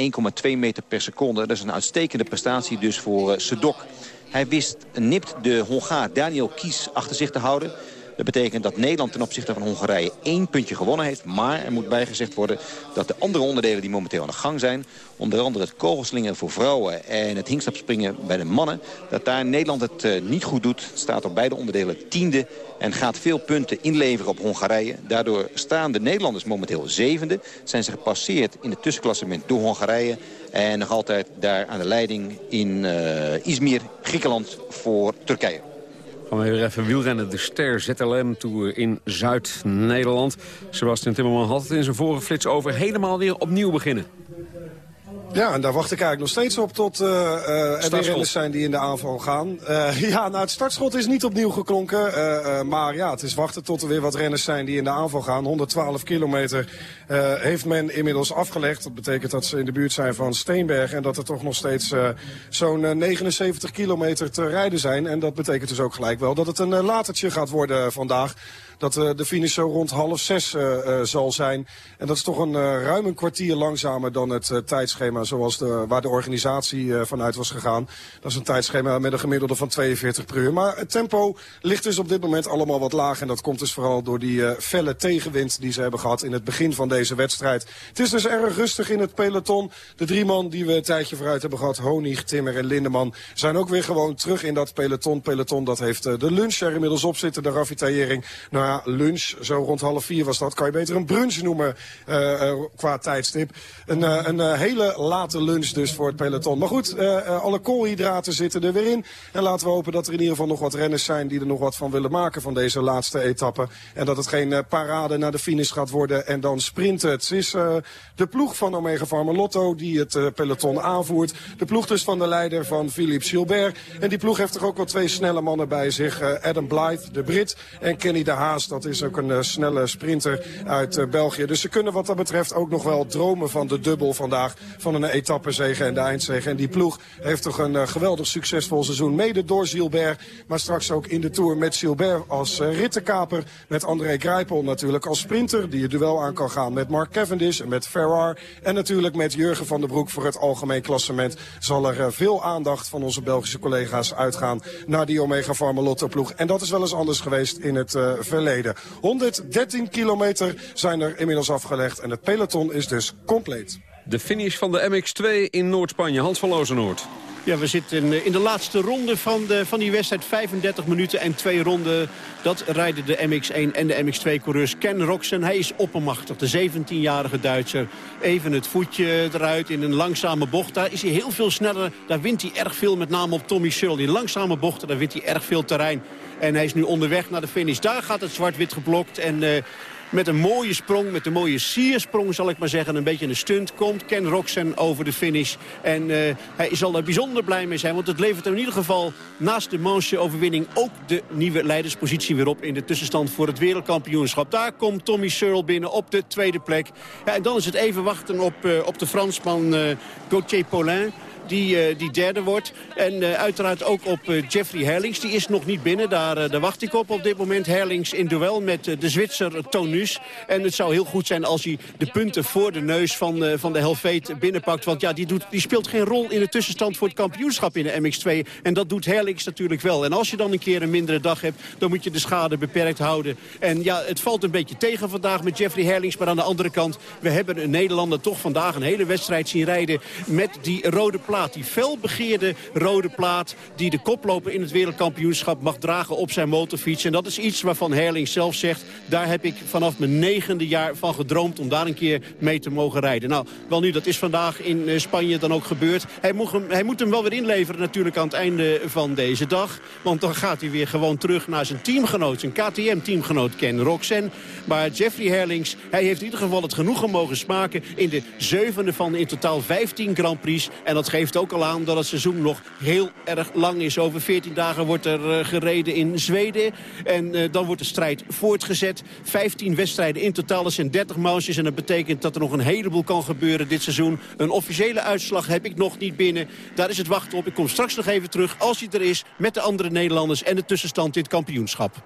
1,2 meter per seconde. Dat is een uitstekende prestatie dus voor uh, Sedok. Hij wist nipt de Hongaar Daniel Kies achter zich te houden. Dat betekent dat Nederland ten opzichte van Hongarije één puntje gewonnen heeft. Maar er moet bijgezegd worden dat de andere onderdelen die momenteel aan de gang zijn... onder andere het kogelslingen voor vrouwen en het hinkstapspringen bij de mannen... dat daar Nederland het uh, niet goed doet. Staat op beide onderdelen tiende en gaat veel punten inleveren op Hongarije. Daardoor staan de Nederlanders momenteel zevende. Zijn ze gepasseerd in het tussenklassement door Hongarije... En nog altijd daar aan de leiding in uh, Izmir, Griekenland, voor Turkije. Gaan we weer even wielrennen. De Ster ZLM Tour in Zuid-Nederland. Sebastian Timmerman had het in zijn vorige flits over helemaal weer opnieuw beginnen. Ja, en daar wacht ik eigenlijk nog steeds op tot uh, uh, er weer renners zijn die in de aanval gaan. Uh, ja, nou het startschot is niet opnieuw geklonken. maar ja, het is wachten tot er weer wat renners zijn die in de aanval gaan. 112 kilometer heeft men inmiddels afgelegd. Dat betekent dat ze in de buurt zijn van Steenberg. En dat er toch nog steeds zo'n 79 kilometer te rijden zijn. En dat betekent dus ook gelijk wel dat het een latertje gaat worden vandaag dat uh, de finish zo rond half zes uh, uh, zal zijn. En dat is toch een ruim een kwartier langzamer dan het tijdschema zoals de, waar de organisatie vanuit was gegaan. Dat is een tijdschema met een gemiddelde van 42 per uur. Maar het tempo ligt dus op dit moment allemaal wat laag. En dat komt dus vooral door die felle tegenwind die ze hebben gehad in het begin van deze wedstrijd. Het is dus erg rustig in het peloton. De drie man die we een tijdje vooruit hebben gehad, Honig, Timmer en Lindeman, zijn ook weer gewoon terug in dat peloton. Peloton dat heeft de lunch er inmiddels op zitten, de ravitaillering. Nou, lunch, zo rond half vier was dat, kan je beter een brunch noemen uh, uh, qua tijdstip. Een, uh, een hele late lunch dus voor het peloton. Maar goed, alle koolhydraten zitten er weer in. En laten we hopen dat er in ieder geval nog wat renners zijn die er nog wat van willen maken van deze laatste etappe. En dat het geen parade naar de finish gaat worden en dan sprinten. Het is de ploeg van Omega Pharma Lotto die het peloton aanvoert. De ploeg dus van de leider van Philippe Gilbert. En die ploeg heeft toch ook wel twee snelle mannen bij zich. Adam Blythe, de Brit, en Kenny de Dat is ook een uh, snelle sprinter uit uh, België. Dus ze kunnen wat dat betreft ook nog wel dromen van de dubbel vandaag. Van een etappezege en de eindzege. En die ploeg heeft toch een uh, geweldig succesvol seizoen. Mede door Gilbert. Maar straks ook in de Tour met Gilbert als rittenkaper. Met André Grijpel natuurlijk als sprinter. Die het duel aan kan gaan met Mark Cavendish en met Ferrar. En natuurlijk met Jurgen van der Broek voor het algemeen klassement. Zal er veel aandacht van onze Belgische collega's uitgaan naar die Omega Pharma Lotto ploeg. En dat is wel eens anders geweest in het verleden. 113 kilometer zijn er inmiddels afgelegd en het peloton is dus compleet. De finish van de MX2 in Noord-Spanje. Hans van Lozenoord. Ja, we zitten in de laatste ronde van, de, van die wedstrijd. 35 minuten en twee ronden. Dat rijden de MX1 en de MX2-coureurs. Ken Roxen, hij is oppermachtig. De 17-jarige Duitser. Even het voetje eruit in een langzame bocht. Daar is hij heel veel sneller. Daar wint hij erg veel, met name op Tommy Searle. Die langzame bochten, daar wint hij erg veel terrein. En hij is nu onderweg naar de finish. Daar gaat het zwart-wit geblokt. En uh, met een mooie sprong, met een mooie siersprong zal ik maar zeggen. Een beetje een stunt komt Ken Roxen over de finish. En eh, hij zal er bijzonder blij mee zijn. Want het levert hem in ieder geval naast de manche overwinning ook de nieuwe leiderspositie weer op in de tussenstand voor het wereldkampioenschap. Daar komt Tommy Searle binnen op de tweede plek. Ja, en dan is het even wachten op, eh, op de Fransman eh Gauthier Paulin die, eh, die derde wordt. En eh, uiteraard ook op eh, Jeffrey Herlings. Die is nog niet binnen, daar, daar wacht ik op op dit moment. Herlings in duel met de Zwitser Tonus. En het zou heel goed zijn als hij de punten voor de neus van, van de Helveet binnenpakt. Want ja, die, doet, die speelt geen rol in de tussenstand voor het kampioenschap in de MX2. En dat doet Herlings natuurlijk wel. En als je dan een keer een mindere dag hebt, dan moet je de schade beperkt houden. En ja, het valt een beetje tegen vandaag met Jeffrey Herlings. Maar aan de andere kant, we hebben een Nederlander toch vandaag een hele wedstrijd zien rijden met die rode plaat. Die felbegeerde rode plaat die de koploper in het wereldkampioenschap mag dragen op zijn motorfiets. En dat is iets waarvan Herlings zelf zegt, daar heb ik vanaf mijn negende jaar van gedroomd om daar een keer mee te mogen rijden. Nou, wel nu, dat is vandaag in eh, Spanje dan ook gebeurd. Hij moet, hem, hij moet hem wel weer inleveren natuurlijk aan het einde van deze dag. Want dan gaat hij weer gewoon terug naar zijn teamgenoot, zijn KTM-teamgenoot Ken Roxen. Maar Jeffrey Herlings, hij heeft in ieder geval het genoegen mogen smaken in de zevende van in totaal 15 Grand Prix. En dat geeft ook al aan dat het seizoen nog heel erg lang is. Over 14 dagen wordt er eh, gereden in Zweden. En eh, dan wordt de strijd voortgezet. 15 wedstrijden in totaal. Dat zijn 30 manches. En dat betekent dat er nog een heleboel kan gebeuren dit seizoen. Een officiële uitslag heb ik nog niet binnen. Daar is het wachten op. Ik kom straks nog even terug, als hij er is... met de andere Nederlanders en de tussenstand het kampioenschap.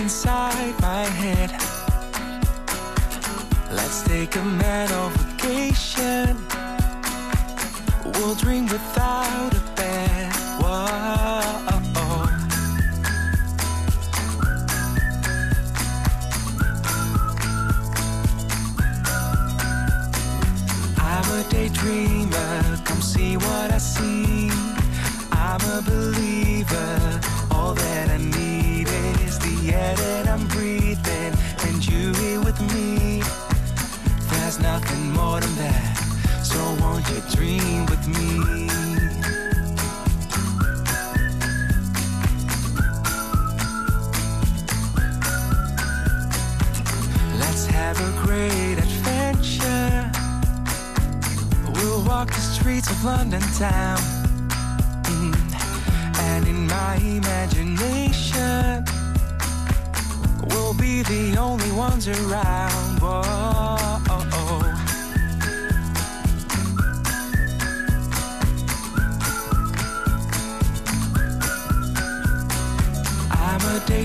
Inside my head. Let's take a mental vacation. We'll dream without a bed. Whoa. I'm a daydreamer, come see what I see. I'm a believer, you dream with me? Let's have a great adventure. We'll walk the streets of London town. Mm. And in my imagination, we'll be the only ones around. Whoa.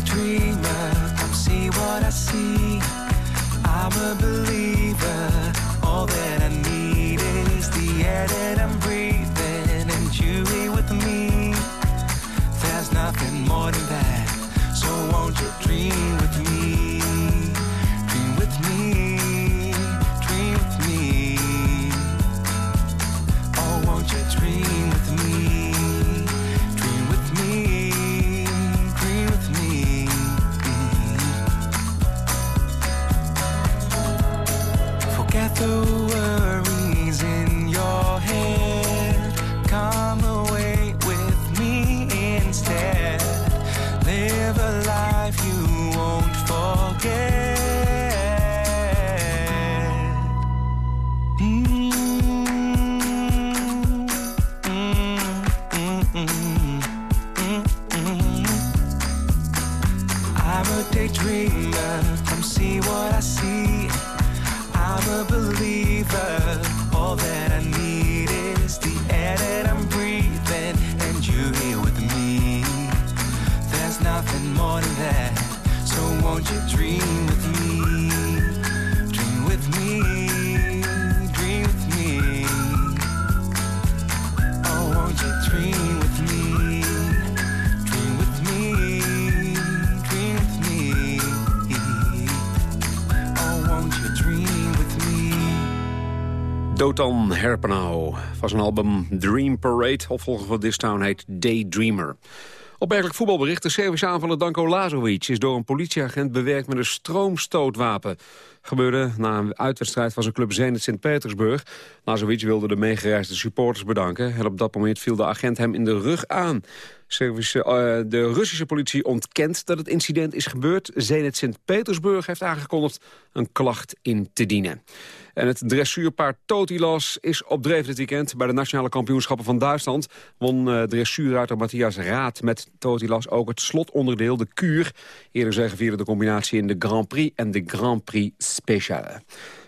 A come see what I see. I'm a believer, Dotan Herpenau van zijn album Dream Parade. Opvolger van This Town heet Daydreamer. Opmerkelijk voetbalbericht. De Servische aanvaller Danko Lazovic is door een politieagent bewerkt met een stroomstootwapen. Gebeurde na een uitwedstrijd van zijn club Zenit Sint-Petersburg. Lazovic wilde de meegereisde supporters bedanken... en op dat moment viel de agent hem in de rug aan. Eh, de Russische politie ontkent dat het incident is gebeurd. Zenit Sint-Petersburg heeft aangekondigd een klacht in te dienen. En het dressuurpaard Totilas is op dreef dit weekend. Bij de nationale kampioenschappen van Duitsland won uh, dressuurruiter Matthias Raad met Totilas ook het slotonderdeel, de kuur. Eerder zeggen vierde de combinatie in de Grand Prix en de Grand Prix Special.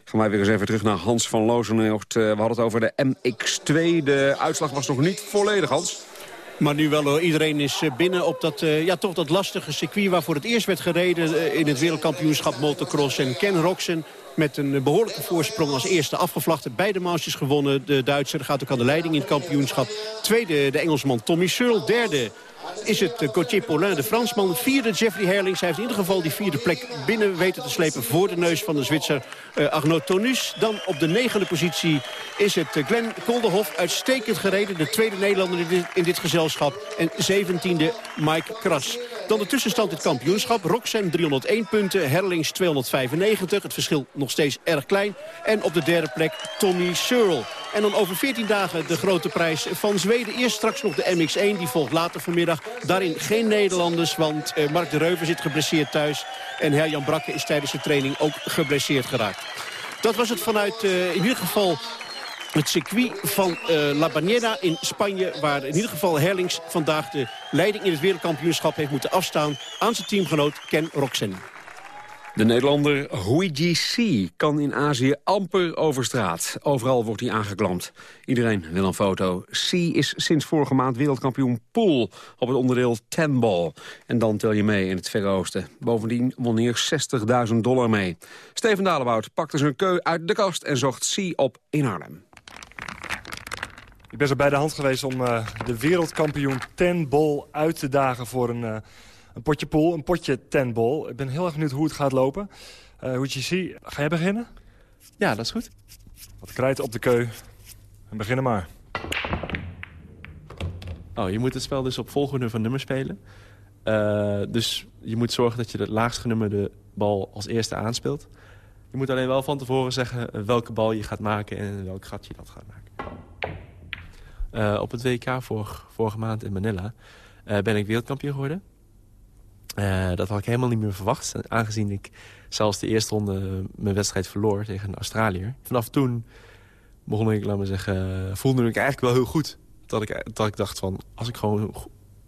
Gaan wij weer eens even terug naar Hans van Lozenhoort. Uh, we hadden het over de MX2. De uitslag was nog niet volledig, Hans. Maar nu wel. Iedereen is eh, binnen op dat, uh, ja, toch dat lastige circuit... waar voor het eerst werd gereden in het wereldkampioenschap motocross. En Ken Roxen met een behoorlijke voorsprong als eerste afgevlacht. Beide mansjes gewonnen. De Duitser gaat ook aan de leiding in het kampioenschap. Tweede de Engelsman Tommy Searle. Derde is het uh, Gauthier Paulin, de Fransman. Vierde Jeffrey Herlings. Hij heeft in ieder geval die vierde plek binnen weten te slepen... voor de neus van de Zwitser uh, Arnaud Tonus. Dan op de negende positie is het uh, Glenn Kolderhoff. Uitstekend gereden, de tweede Nederlander in dit, in dit gezelschap. En zeventiende Mike Kras. Dan de tussenstand in het kampioenschap. Roxen 301 punten, Herlings 295. Het verschil nog steeds erg klein. En op de derde plek Tommy Searle. En dan over 14 dagen de grote prijs van Zweden. Eerst straks nog de MX1, die volgt later vanmiddag. Daarin geen Nederlanders, want uh, Mark de Reuver zit geblesseerd thuis. En Herjan Brakke is tijdens de training ook geblesseerd geraakt. Dat was het vanuit uh, in ieder geval het circuit van uh, La Bañera in Spanje... waar in ieder geval Herlings vandaag de leiding in het wereldkampioenschap heeft moeten afstaan... aan zijn teamgenoot Ken Roxen. De Nederlander Huiji C kan in Azië amper over straat. Overal wordt hij aangeklampt. Iedereen wil een foto. C is sinds vorige maand wereldkampioen pool op het onderdeel tenball. En dan tel je mee in het Verre Oosten. Bovendien won hij 60.000 dollar mee. Steven Dalebout pakte zijn keu uit de kast en zocht C op in Arnhem. Ik ben zo bij de hand geweest om uh, de wereldkampioen tenball uit te dagen voor een... Uh, een potje pool, een potje tenball. Ik ben heel erg benieuwd hoe het gaat lopen. Uh, hoe je ziet, ga jij beginnen? Ja, dat is goed. Wat krijt op de keu. En beginnen maar. Oh, je moet het spel dus op volgende van nummers spelen. Uh, dus je moet zorgen dat je de laagst genummerde bal als eerste aanspeelt. Je moet alleen wel van tevoren zeggen welke bal je gaat maken en welk gat je dat gaat maken. Uh, op het WK vor, vorige maand in Manila ben ik wereldkampioen geworden. Uh, dat had ik helemaal niet meer verwacht. Aangezien ik zelfs de eerste ronde mijn wedstrijd verloor tegen een Australiër. Vanaf toen begon ik, laat maar zeggen, voelde ik eigenlijk wel heel goed. Dat ik, dat ik dacht van, als ik gewoon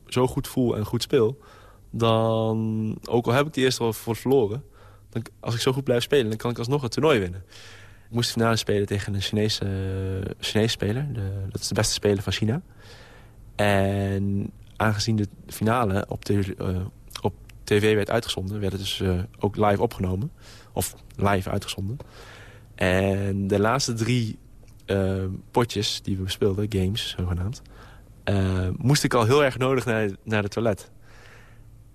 zo goed voel en goed speel... dan, ook al heb ik de eerste ronde verloren... Dan, als ik zo goed blijf spelen, dan kan ik alsnog het toernooi winnen. Ik moest de finale spelen tegen een Chinese, Chinese speler. De, dat is de beste speler van China. En aangezien de finale op de, uh, tv werd uitgezonden, werd het dus uh, ook live opgenomen. Of live uitgezonden. En de laatste drie uh, potjes die we speelden, games zogenaamd... Moest ik al heel erg nodig naar, naar de toilet.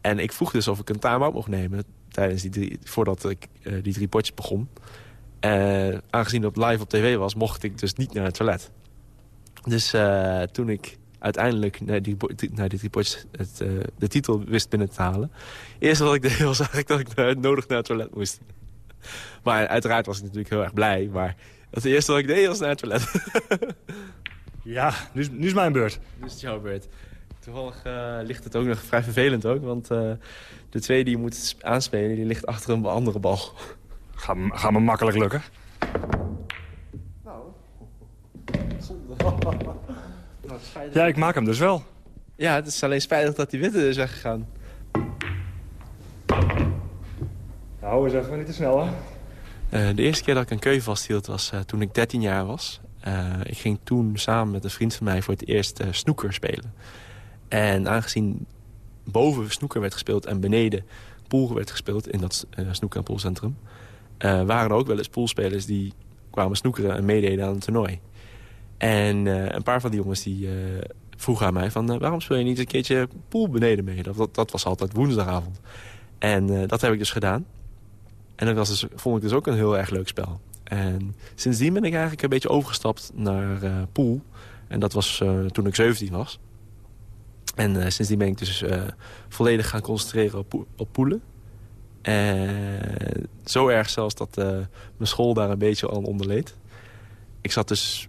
En ik vroeg dus of ik een time-out mocht nemen... tijdens die drie, voordat ik die drie potjes begon. Aangezien het live op tv was, mocht ik dus niet naar het toilet. Dus toen ik uiteindelijk naar die, naar die het, uh, de titel wist binnen te halen. Eerst wat ik deed was eigenlijk dat ik naar, nodig naar het toilet moest. Maar uiteraard was ik natuurlijk heel erg blij. Maar het eerste wat ik deed was naar het toilet. ja, nu is, nu is mijn beurt. Nu is het jouw beurt. Toevallig uh, ligt het ook nog vrij vervelend ook. Want uh, de tweede die je moet aanspelen, die ligt achter een andere bal. Ga, ga me makkelijk lukken. Nou, zonde. Ja, ik maak hem dus wel. Ja, het is alleen spijtig dat die witte is weggegaan. Nou, eens even niet te snel, hè? Uh, de eerste keer dat ik een keu vasthield was uh, toen ik 13 jaar was. Uh, ik ging toen samen met een vriend van mij voor het eerst snoeker spelen. En aangezien boven snoeker werd gespeeld en beneden pool werd gespeeld... in dat snoeker- en poolcentrum... waren er ook wel eens poolspelers die kwamen snoekeren en meededen aan het toernooi. En uh, een paar van die jongens die uh, vroegen aan mij van... Uh, waarom speel je niet een keertje pool beneden mee? Dat, dat, was altijd woensdagavond. En dat heb ik dus gedaan. En dat was dus, vond ik dus ook een heel erg leuk spel. En sindsdien ben ik eigenlijk een beetje overgestapt naar pool. En dat was toen ik 17 was. En sindsdien ben ik dus volledig gaan concentreren op, op poelen. En zo erg zelfs dat eh, mijn school daar een beetje aan onderleed. Ik zat dus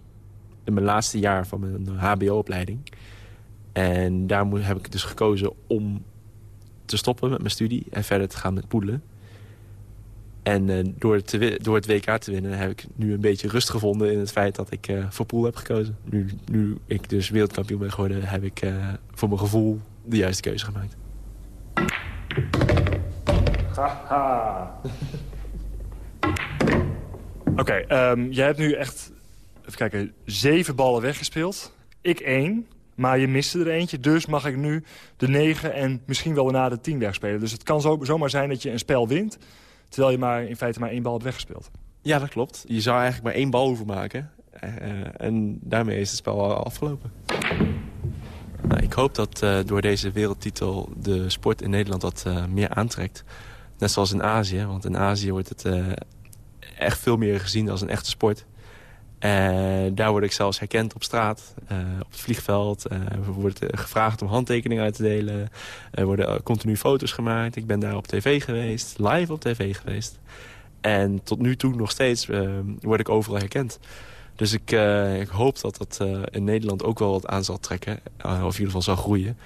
in mijn laatste jaar van mijn hbo-opleiding. En daar heb ik dus gekozen om te stoppen met mijn studie en verder te gaan met poedelen. En eh, door, wi- door het WK te winnen heb ik nu een beetje rust gevonden in het feit dat ik eh, voor pool heb gekozen. Nu, nu ik dus wereldkampioen ben geworden, heb ik eh, voor mijn gevoel de juiste keuze gemaakt. Haha. Oké, ehm, jij hebt nu echt, even kijken, zeven ballen weggespeeld. Ik één, maar je miste er eentje. Dus mag ik nu de negen en misschien wel daarna de tien wegspelen. Dus het kan zo, zomaar zijn dat je een spel wint... terwijl je maar in feite maar één bal hebt weggespeeld. Ja, dat klopt. Je zou eigenlijk maar één bal hoeven maken. Eh, en daarmee is het spel al afgelopen. Nou, ik hoop dat eh, door deze wereldtitel de sport in Nederland wat eh, meer aantrekt. Net zoals in Azië. Want in Azië wordt het eh, echt veel meer gezien als een echte sport. En daar word ik zelfs herkend op straat, eh, op het vliegveld. Eh er wordt eh, gevraagd om handtekeningen uit te delen. Er worden eh, continu foto's gemaakt. Ik ben daar op tv geweest, live op tv geweest. En tot nu toe nog steeds eh, word ik overal herkend. Dus ik, eh, ik hoop dat dat eh, in Nederland ook wel wat aan zal trekken. eh, of in ieder geval zal groeien.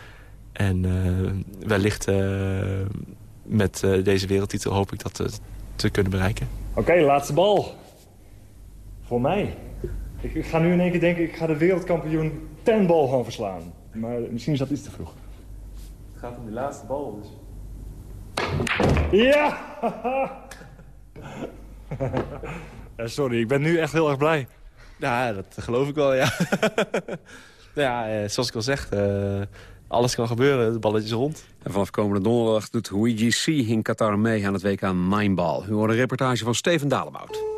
En eh, wellicht eh, met eh, deze wereldtitel hoop ik dat eh, te kunnen bereiken. Oké, laatste bal. Voor mij. Ik, ik ga nu in één keer denken, ik ga de wereldkampioen tenbal gewoon verslaan. Maar misschien is dat iets te vroeg. Het gaat om die laatste bal dus. Ja! Sorry, ik ben nu echt heel erg blij. Ja, dat geloof ik wel, ja. ja, eh, zoals ik al zeg, eh, alles kan gebeuren. Het balletje is rond. En vanaf komende donderdag doet WGC in Qatar mee aan het WK Nineball. U hoort een reportage van Steven Dalebout.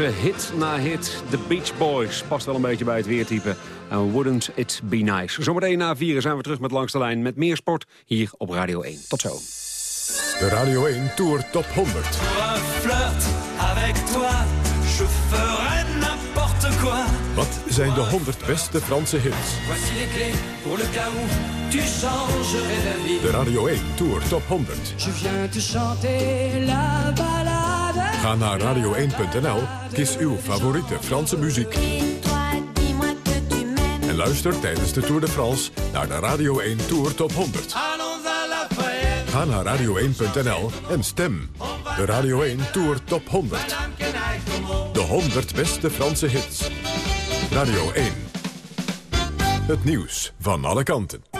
Ze hit na hit. The Beach Boys past wel een beetje bij het weertype. En wouldn't it be nice. Zometeen na vieren zijn we terug met Langs de Lijn met meer sport hier op Radio 1. Tot zo. De Radio 1 Tour Top 100. Pour un flirt avec toi, je ferai n'importe quoi. Wat zijn de 100 beste Franse hits? De Radio 1 Tour Top 100. Je viens te chanter la balade. Ga naar radio1.nl, kies uw favoriete Franse muziek. En luister tijdens de Tour de France naar de Radio 1 Tour Top 100. Allons à la fête. Ga naar radio1.nl en stem. De Radio 1 Tour Top 100. De De 100 beste Franse hits. Radio 1. Het nieuws van alle kanten.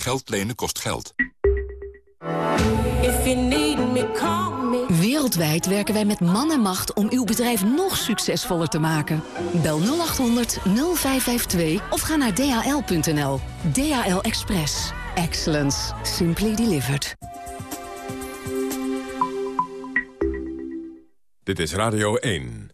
Geld lenen kost geld. Wereldwijd werken wij met man en macht om uw bedrijf nog succesvoller te maken. Bel 0800 0552 of ga naar dhl.nl. DHL Express. Excellence. Simply delivered. Dit is Radio 1.